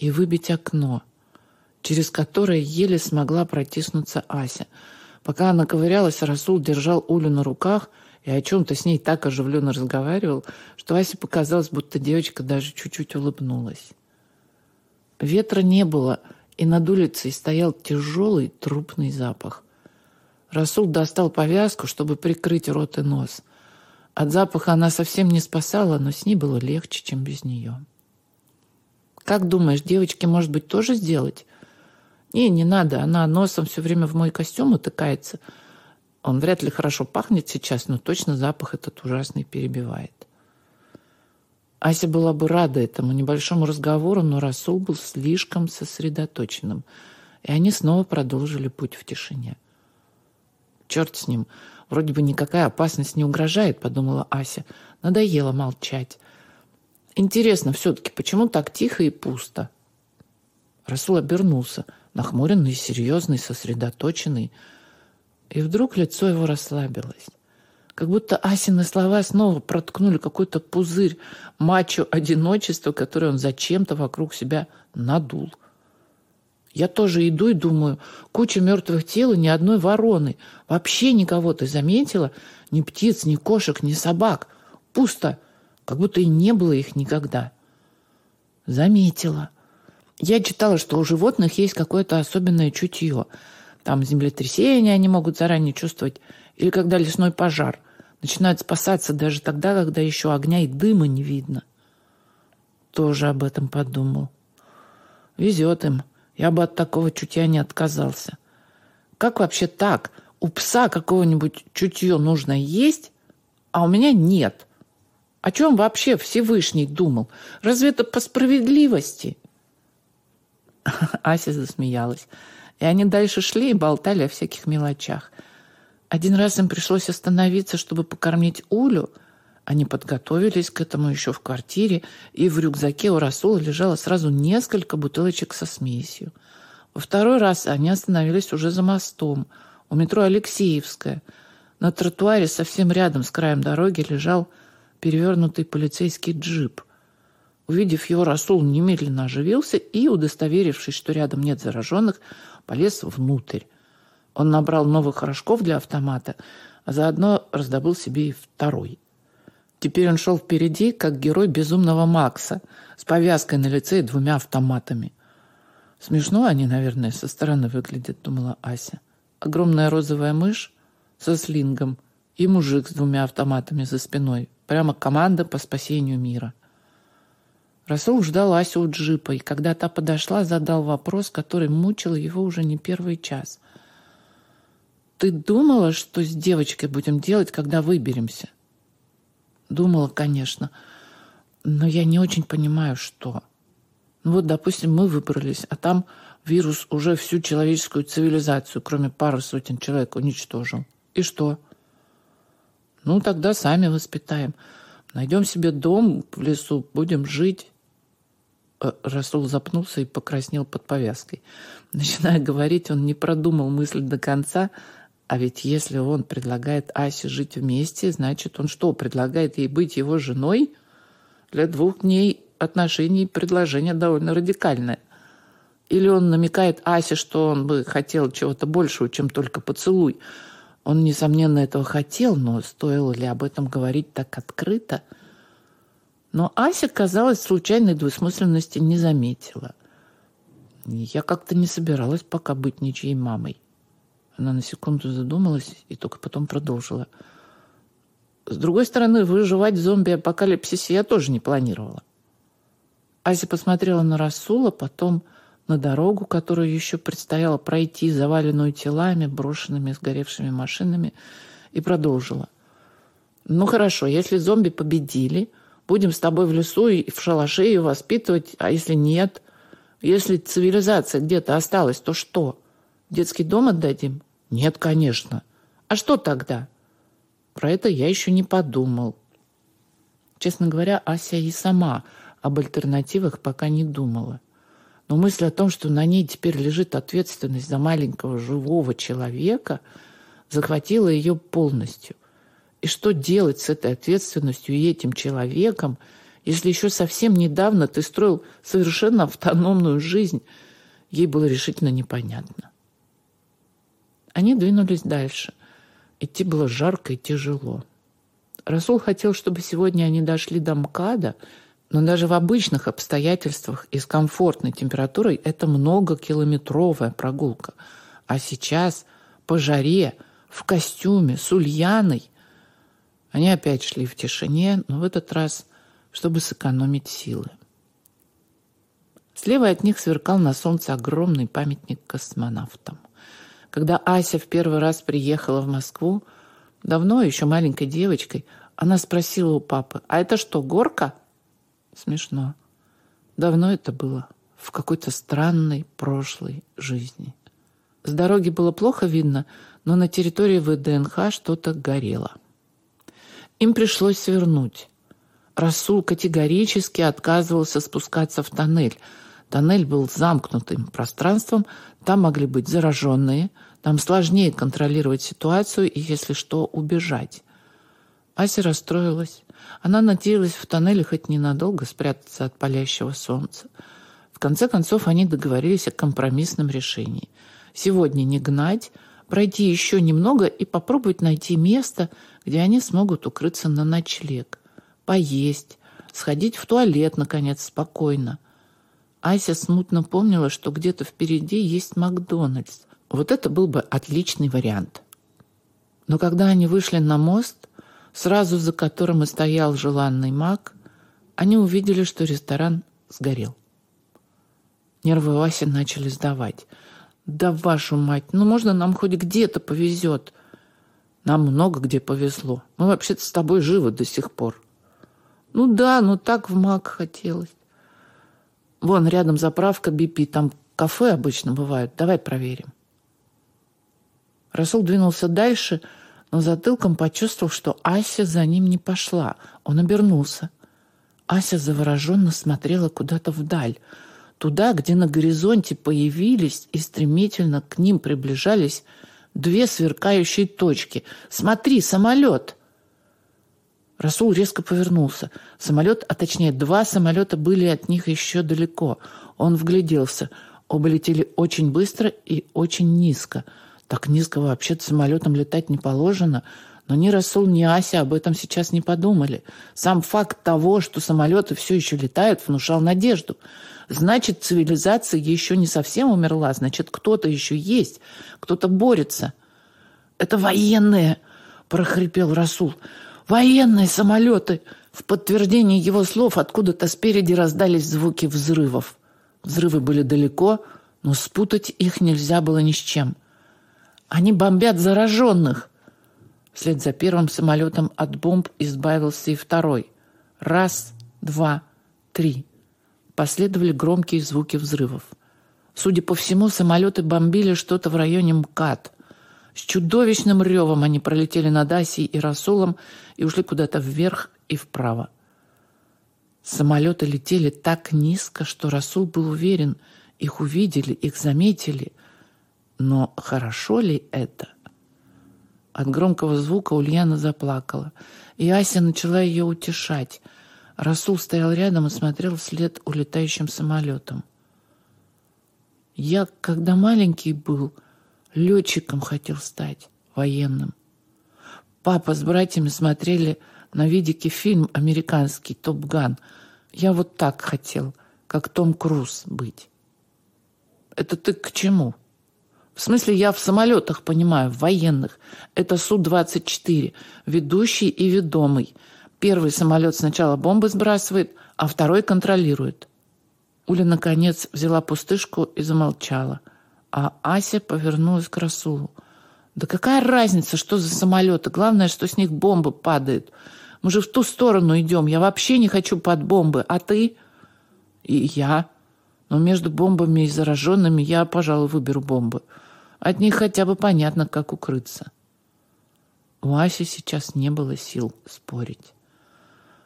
и выбить окно, через которое еле смогла протиснуться Ася. Пока она ковырялась, Расул держал Улю на руках и о чем-то с ней так оживленно разговаривал, что Асе показалось, будто девочка даже чуть-чуть улыбнулась. Ветра не было, и над улицей стоял тяжелый трупный запах. Расул достал повязку, чтобы прикрыть рот и нос. От запаха она совсем не спасала, но с ней было легче, чем без нее. «Как думаешь, девочке, может быть, тоже сделать?» «Не, не надо, она носом все время в мой костюм утыкается. Он вряд ли хорошо пахнет сейчас, но точно запах этот ужасный перебивает». Ася была бы рада этому небольшому разговору, но Расул был слишком сосредоточенным, и они снова продолжили путь в тишине. Черт с ним. Вроде бы никакая опасность не угрожает, подумала Ася. Надоело молчать. Интересно все-таки, почему так тихо и пусто? Расул обернулся, нахмуренный, серьезный, сосредоточенный. И вдруг лицо его расслабилось. Как будто Асины слова снова проткнули какой-то пузырь мачо одиночества, который он зачем-то вокруг себя надул. Я тоже иду и думаю, куча мертвых тел и ни одной вороны. Вообще никого, ты заметила? Ни птиц, ни кошек, ни собак. Пусто, как будто и не было их никогда. Заметила. Я читала, что у животных есть какое-то особенное чутье. Там землетрясения они могут заранее чувствовать. Или когда лесной пожар. Начинают спасаться даже тогда, когда еще огня и дыма не видно. Тоже об этом подумал. Везет им. Я бы от такого чутья не отказался. Как вообще так? У пса какого-нибудь чутье нужно есть, а у меня нет. О чем вообще Всевышний думал? Разве это по справедливости? Ася засмеялась. И они дальше шли и болтали о всяких мелочах. Один раз им пришлось остановиться, чтобы покормить Улю – они подготовились к этому еще в квартире, и в рюкзаке у Расула лежало сразу несколько бутылочек со смесью. Во второй раз они остановились уже за мостом, у метро Алексеевская. На тротуаре совсем рядом с краем дороги лежал перевернутый полицейский джип. Увидев его, Расул немедленно оживился и, удостоверившись, что рядом нет зараженных, полез внутрь. Он набрал новых рожков для автомата, а заодно раздобыл себе и второй – Теперь он шел впереди, как герой безумного Макса, с повязкой на лице и двумя автоматами. Смешно они, наверное, со стороны выглядят, думала Ася. Огромная розовая мышь со слингом и мужик с двумя автоматами за спиной. Прямо команда по спасению мира. Расул ждал Асю у джипа, и когда та подошла, задал вопрос, который мучил его уже не первый час. «Ты думала, что с девочкой будем делать, когда выберемся?» Думала, конечно. Но я не очень понимаю, что. Ну вот, допустим, мы выбрались, а там вирус уже всю человеческую цивилизацию, кроме пары сотен человек, уничтожил. И что? Ну, тогда сами воспитаем. Найдем себе дом в лесу, будем жить. Э, Расул запнулся и покраснел под повязкой. Начиная говорить, он не продумал мысль до конца, а ведь если он предлагает Асе жить вместе, значит, он что, предлагает ей быть его женой? Для двух дней отношений предложение довольно радикальное. Или он намекает Асе, что он бы хотел чего-то большего, чем только поцелуй. Он, несомненно, этого хотел, но стоило ли об этом говорить так открыто? Но Ася, казалось, случайной двусмысленности не заметила. Я как-то не собиралась пока быть ничьей мамой. Она на секунду задумалась и только потом продолжила. С другой стороны, выживать в зомби-апокалипсисе я тоже не планировала. Ася посмотрела на Расула, потом на дорогу, которую еще предстояло пройти, заваленную телами, брошенными сгоревшими машинами, и продолжила. «Ну хорошо, если зомби победили, будем с тобой в лесу и в шалаше ее воспитывать, а если нет? Если цивилизация где-то осталась, то что? Детский дом отдадим?» Нет, конечно. А что тогда? Про это я еще не подумал. Честно говоря, Ася и сама об альтернативах пока не думала. Но мысль о том, что на ней теперь лежит ответственность за маленького живого человека, захватила ее полностью. И что делать с этой ответственностью и этим человеком, если еще совсем недавно ты строил совершенно автономную жизнь, ей было решительно непонятно. Они двинулись дальше. Идти было жарко и тяжело. Расул хотел, чтобы сегодня они дошли до МКАДа, но даже в обычных обстоятельствах и с комфортной температурой это многокилометровая прогулка. А сейчас по жаре, в костюме, с Ульяной. Они опять шли в тишине, но в этот раз, чтобы сэкономить силы. Слева от них сверкал на солнце огромный памятник космонавтам. Когда Ася в первый раз приехала в Москву, давно, еще маленькой девочкой, она спросила у папы, «А это что, горка?» Смешно. Давно это было, в какой-то странной прошлой жизни. С дороги было плохо видно, но на территории ВДНХ что-то горело. Им пришлось свернуть. Расул категорически отказывался спускаться в тоннель. Тоннель был замкнутым пространством, там могли быть зараженные, там сложнее контролировать ситуацию и, если что, убежать. Ася расстроилась. Она надеялась в тоннеле хоть ненадолго спрятаться от палящего солнца. В конце концов, они договорились о компромиссном решении. Сегодня не гнать, пройти еще немного и попробовать найти место, где они смогут укрыться на ночлег, поесть, сходить в туалет, наконец, спокойно. Ася смутно помнила, что где-то впереди есть Макдональдс. Вот это был бы отличный вариант. Но когда они вышли на мост, сразу за которым и стоял желанный маг, они увидели, что ресторан сгорел. Нервы Васи начали сдавать. «Да вашу мать, ну можно нам хоть где-то повезет?» «Нам много где повезло. Мы вообще-то с тобой живы до сих пор». «Ну да, ну так в маг хотелось». «Вон рядом заправка BP, там кафе обычно бывают. Давай проверим». Расул двинулся дальше – но затылком почувствовал, что Ася за ним не пошла. Он обернулся. Ася завороженно смотрела куда-то вдаль, туда, где на горизонте появились и стремительно к ним приближались две сверкающие точки. «Смотри, самолет!» Расул резко повернулся. Самолет, а точнее два самолета были от них еще далеко. Он вгляделся. Оба летели очень быстро и очень низко – так низко вообще-то самолетом летать не положено. Но ни Расул, ни Ася об этом сейчас не подумали. Сам факт того, что самолеты все еще летают, внушал надежду. Значит, цивилизация еще не совсем умерла, значит, кто-то еще есть, кто-то борется. «Это военные!» – прохрипел Расул. «Военные самолеты!» В подтверждение его слов откуда-то спереди раздались звуки взрывов. Взрывы были далеко, но спутать их нельзя было ни с чем – они бомбят зараженных. Вслед за первым самолетом от бомб избавился и второй. Раз, два, три. Последовали громкие звуки взрывов. Судя по всему, самолеты бомбили что-то в районе МКАД. С чудовищным ревом они пролетели над Асией и Расулом и ушли куда-то вверх и вправо. Самолеты летели так низко, что Расул был уверен, их увидели, их заметили, но хорошо ли это? От громкого звука Ульяна заплакала, и Ася начала ее утешать. Расул стоял рядом и смотрел вслед улетающим самолетом. Я, когда маленький был, летчиком хотел стать, военным. Папа с братьями смотрели на видике фильм американский «Топ Ган». Я вот так хотел, как Том Круз быть. Это ты к чему? В смысле, я в самолетах понимаю, в военных. Это Су-24, ведущий и ведомый. Первый самолет сначала бомбы сбрасывает, а второй контролирует. Уля, наконец, взяла пустышку и замолчала. А Ася повернулась к Расулу. «Да какая разница, что за самолеты? Главное, что с них бомбы падают. Мы же в ту сторону идем. Я вообще не хочу под бомбы. А ты?» «И я. Но между бомбами и зараженными я, пожалуй, выберу бомбы. От них хотя бы понятно, как укрыться. У Аси сейчас не было сил спорить.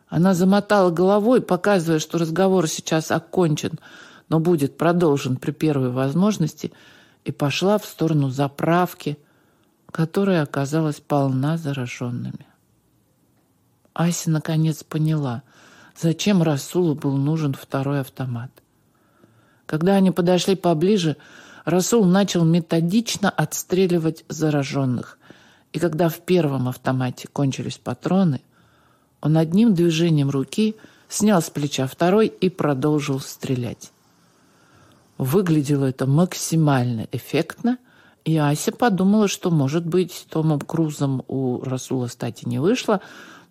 Она замотала головой, показывая, что разговор сейчас окончен, но будет продолжен при первой возможности, и пошла в сторону заправки, которая оказалась полна зараженными. Ася наконец поняла. зачем Расулу был нужен второй автомат. Когда они подошли поближе, Расул начал методично отстреливать зараженных. И когда в первом автомате кончились патроны, он одним движением руки снял с плеча второй и продолжил стрелять. Выглядело это максимально эффектно, и Ася подумала, что, может быть, Томом Крузом у Расула стати не вышло,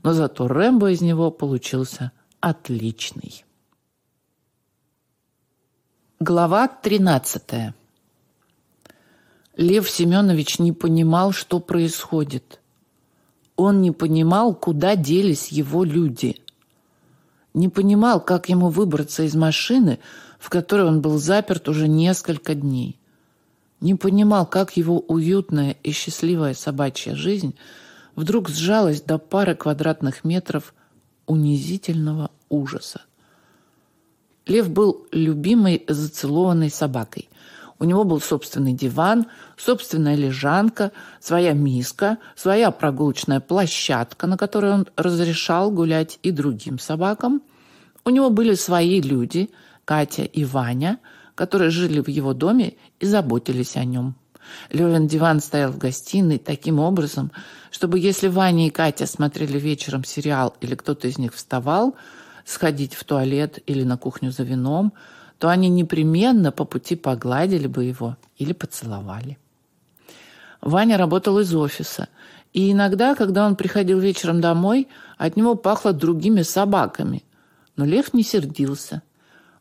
но зато Рэмбо из него получился отличный. Глава 13. Лев Семенович не понимал, что происходит. Он не понимал, куда делись его люди. Не понимал, как ему выбраться из машины, в которой он был заперт уже несколько дней. Не понимал, как его уютная и счастливая собачья жизнь вдруг сжалась до пары квадратных метров унизительного ужаса. Лев был любимой зацелованной собакой. У него был собственный диван, собственная лежанка, своя миска, своя прогулочная площадка, на которой он разрешал гулять и другим собакам. У него были свои люди, Катя и Ваня, которые жили в его доме и заботились о нем. Левин диван стоял в гостиной таким образом, чтобы если Ваня и Катя смотрели вечером сериал или кто-то из них вставал сходить в туалет или на кухню за вином, то они непременно по пути погладили бы его или поцеловали. Ваня работал из офиса, и иногда, когда он приходил вечером домой, от него пахло другими собаками. Но Лев не сердился.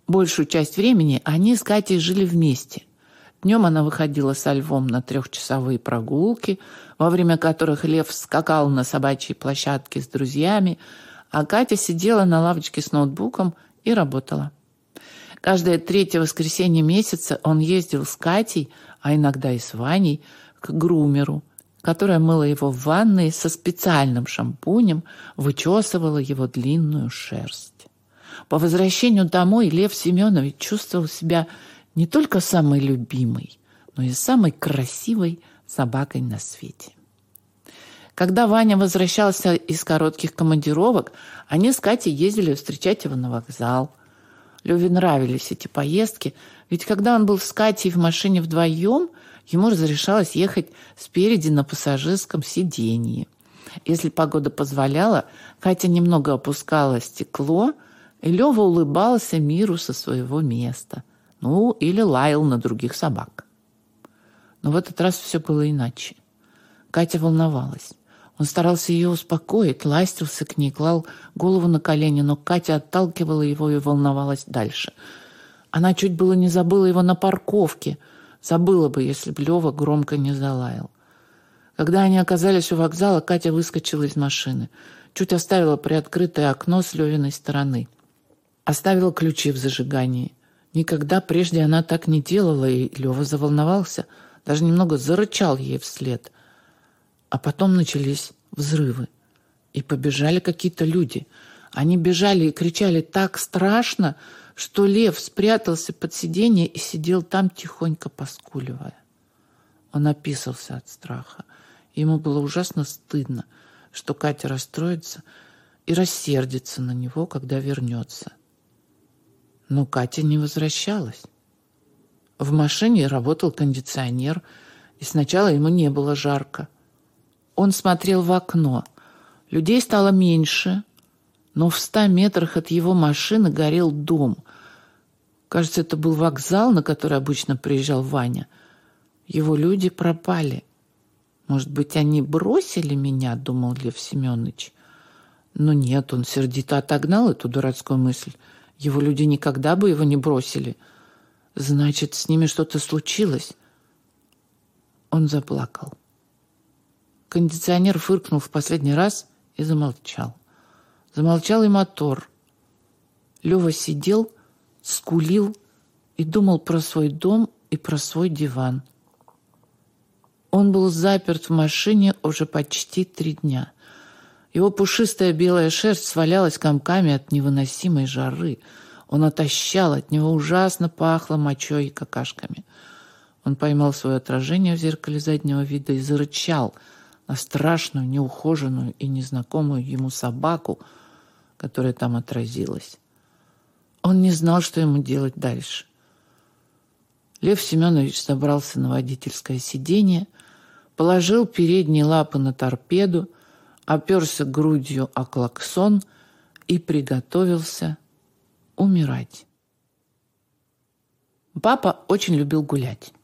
Большую часть времени они с Катей жили вместе – Днем она выходила со львом на трехчасовые прогулки, во время которых лев скакал на собачьей площадке с друзьями, а Катя сидела на лавочке с ноутбуком и работала. Каждое третье воскресенье месяца он ездил с Катей, а иногда и с Ваней, к грумеру, которая мыла его в ванной со специальным шампунем, вычесывала его длинную шерсть. По возвращению домой Лев Семенович чувствовал себя не только самой любимой, но и самой красивой собакой на свете. Когда Ваня возвращался из коротких командировок, они с Катей ездили встречать его на вокзал. Леве нравились эти поездки, ведь когда он был с Катей в машине вдвоем, ему разрешалось ехать спереди на пассажирском сиденье. Если погода позволяла, Катя немного опускала стекло, и Лева улыбался миру со своего места – ну, или лаял на других собак. Но в этот раз все было иначе. Катя волновалась. Он старался ее успокоить, ластился к ней, клал голову на колени, но Катя отталкивала его и волновалась дальше. Она чуть было не забыла его на парковке. Забыла бы, если бы Лева громко не залаял. Когда они оказались у вокзала, Катя выскочила из машины. Чуть оставила приоткрытое окно с Левиной стороны. Оставила ключи в зажигании. Никогда прежде она так не делала, и Лева заволновался, даже немного зарычал ей вслед. А потом начались взрывы, и побежали какие-то люди. Они бежали и кричали так страшно, что лев спрятался под сиденье и сидел там, тихонько поскуливая. Он описался от страха. Ему было ужасно стыдно, что Катя расстроится и рассердится на него, когда вернется. Но Катя не возвращалась. В машине работал кондиционер, и сначала ему не было жарко. Он смотрел в окно. Людей стало меньше, но в ста метрах от его машины горел дом. Кажется, это был вокзал, на который обычно приезжал Ваня. Его люди пропали. Может быть, они бросили меня, думал Лев Семенович. Но нет, он сердито отогнал эту дурацкую мысль. Его люди никогда бы его не бросили. Значит, с ними что-то случилось. Он заплакал. Кондиционер фыркнул в последний раз и замолчал. Замолчал и мотор. Лева сидел, скулил и думал про свой дом и про свой диван. Он был заперт в машине уже почти три дня – его пушистая белая шерсть свалялась комками от невыносимой жары. Он отощал, от него ужасно пахло мочой и какашками. Он поймал свое отражение в зеркале заднего вида и зарычал на страшную, неухоженную и незнакомую ему собаку, которая там отразилась. Он не знал, что ему делать дальше. Лев Семенович забрался на водительское сиденье, положил передние лапы на торпеду, оперся грудью о клаксон и приготовился умирать. Папа очень любил гулять.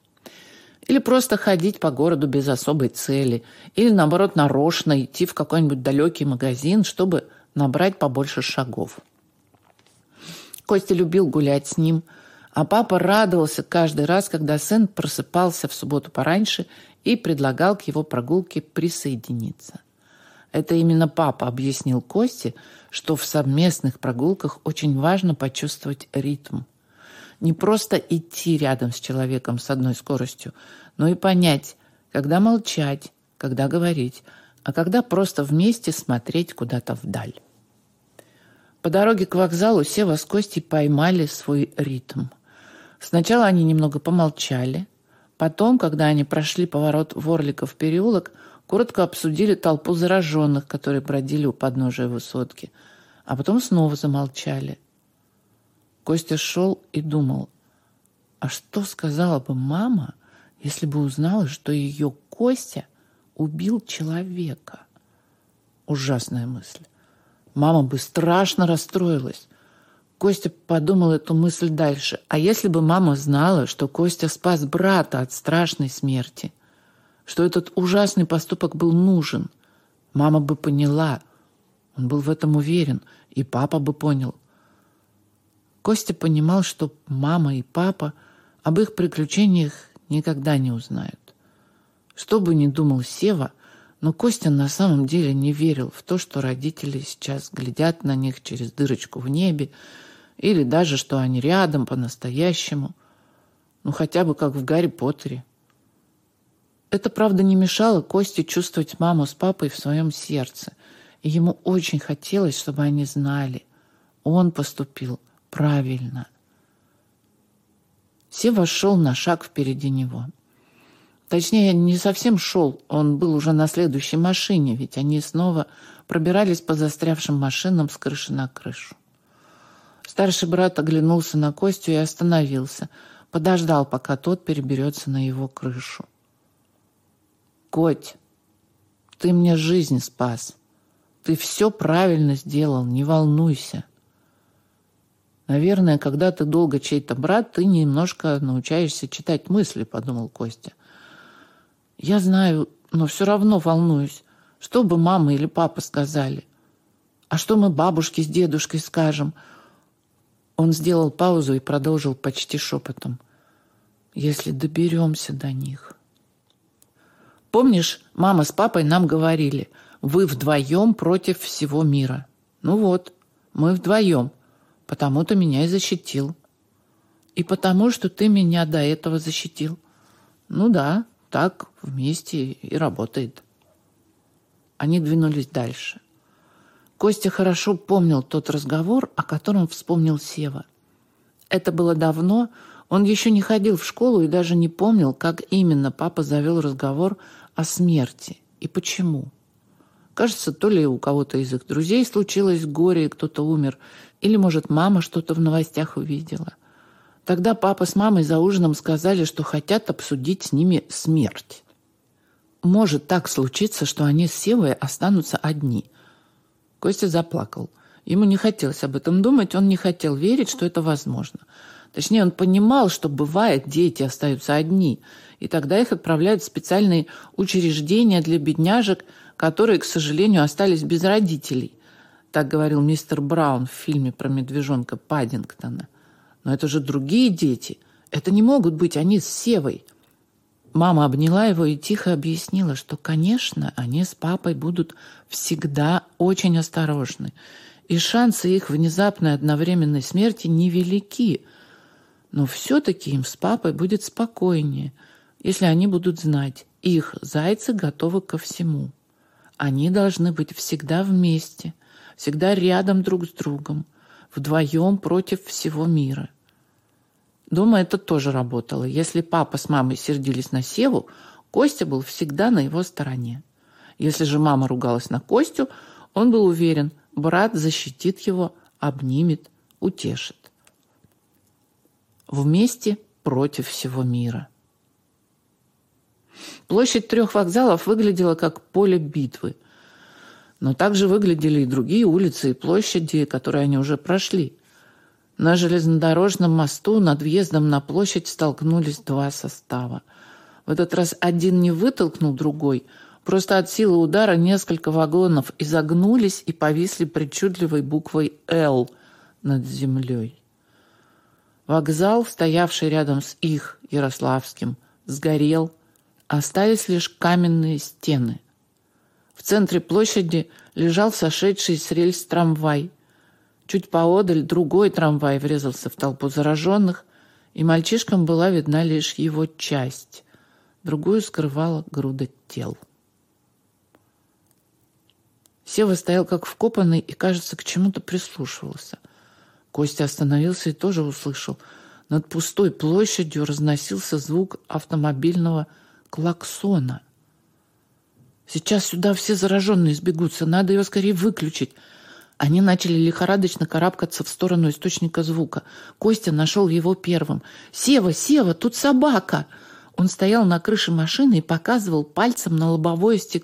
Или просто ходить по городу без особой цели. Или, наоборот, нарочно идти в какой-нибудь далекий магазин, чтобы набрать побольше шагов. Костя любил гулять с ним, а папа радовался каждый раз, когда сын просыпался в субботу пораньше и предлагал к его прогулке присоединиться. Это именно папа объяснил Косте, что в совместных прогулках очень важно почувствовать ритм. Не просто идти рядом с человеком с одной скоростью, но и понять, когда молчать, когда говорить, а когда просто вместе смотреть куда-то вдаль. По дороге к вокзалу Сева с Костей поймали свой ритм. Сначала они немного помолчали. Потом, когда они прошли поворот в переулок, коротко обсудили толпу зараженных, которые бродили у подножия высотки. А потом снова замолчали. Костя шел и думал, а что сказала бы мама, если бы узнала, что ее Костя убил человека? Ужасная мысль. Мама бы страшно расстроилась. Костя подумал эту мысль дальше. А если бы мама знала, что Костя спас брата от страшной смерти, что этот ужасный поступок был нужен, мама бы поняла. Он был в этом уверен, и папа бы понял. Костя понимал, что мама и папа об их приключениях никогда не узнают. Что бы ни думал Сева, но Костя на самом деле не верил в то, что родители сейчас глядят на них через дырочку в небе, или даже, что они рядом по-настоящему. Ну, хотя бы как в Гарри Поттере. Это, правда, не мешало Косте чувствовать маму с папой в своем сердце. И ему очень хотелось, чтобы они знали. Он поступил правильно. Сева шел на шаг впереди него. Точнее, не совсем шел, он был уже на следующей машине, ведь они снова пробирались по застрявшим машинам с крыши на крышу. Старший брат оглянулся на Костю и остановился, подождал, пока тот переберется на его крышу. «Коть, ты мне жизнь спас. Ты все правильно сделал, не волнуйся». «Наверное, когда ты долго чей-то брат, ты немножко научаешься читать мысли», — подумал Костя. Я знаю, но все равно волнуюсь. Что бы мама или папа сказали? А что мы бабушке с дедушкой скажем? Он сделал паузу и продолжил почти шепотом. Если доберемся до них. Помнишь, мама с папой нам говорили, вы вдвоем против всего мира. Ну вот, мы вдвоем, потому ты меня и защитил. И потому, что ты меня до этого защитил. Ну да, так вместе и работает. Они двинулись дальше. Костя хорошо помнил тот разговор, о котором вспомнил Сева. Это было давно, он еще не ходил в школу и даже не помнил, как именно папа завел разговор о смерти и почему. Кажется, то ли у кого-то из их друзей случилось горе, и кто-то умер, или, может, мама что-то в новостях увидела – Тогда папа с мамой за ужином сказали, что хотят обсудить с ними смерть. Может так случиться, что они с Севой останутся одни. Костя заплакал. Ему не хотелось об этом думать, он не хотел верить, что это возможно. Точнее, он понимал, что бывает, дети остаются одни, и тогда их отправляют в специальные учреждения для бедняжек, которые, к сожалению, остались без родителей. Так говорил мистер Браун в фильме про медвежонка Паддингтона. Но это же другие дети. Это не могут быть они с Севой. Мама обняла его и тихо объяснила, что, конечно, они с папой будут всегда очень осторожны. И шансы их внезапной одновременной смерти невелики. Но все-таки им с папой будет спокойнее, если они будут знать, их зайцы готовы ко всему. Они должны быть всегда вместе, всегда рядом друг с другом, вдвоем против всего мира. Дома это тоже работало. Если папа с мамой сердились на Севу, Костя был всегда на его стороне. Если же мама ругалась на Костю, он был уверен, брат защитит его, обнимет, утешит. Вместе против всего мира. Площадь трех вокзалов выглядела как поле битвы. Но также выглядели и другие улицы и площади, которые они уже прошли. На железнодорожном мосту над въездом на площадь столкнулись два состава. В этот раз один не вытолкнул другой, просто от силы удара несколько вагонов изогнулись и повисли причудливой буквой «Л» над землей. Вокзал, стоявший рядом с их, Ярославским, сгорел, остались лишь каменные стены. В центре площади лежал сошедший с рельс трамвай. Чуть поодаль другой трамвай врезался в толпу зараженных, и мальчишкам была видна лишь его часть. Другую скрывала груда тел. Сева стоял как вкопанный и, кажется, к чему-то прислушивался. Костя остановился и тоже услышал. Над пустой площадью разносился звук автомобильного клаксона. Сейчас сюда все зараженные сбегутся, надо ее скорее выключить. Они начали лихорадочно карабкаться в сторону источника звука. Костя нашел его первым. «Сева, Сева, тут собака!» Он стоял на крыше машины и показывал пальцем на лобовое стекло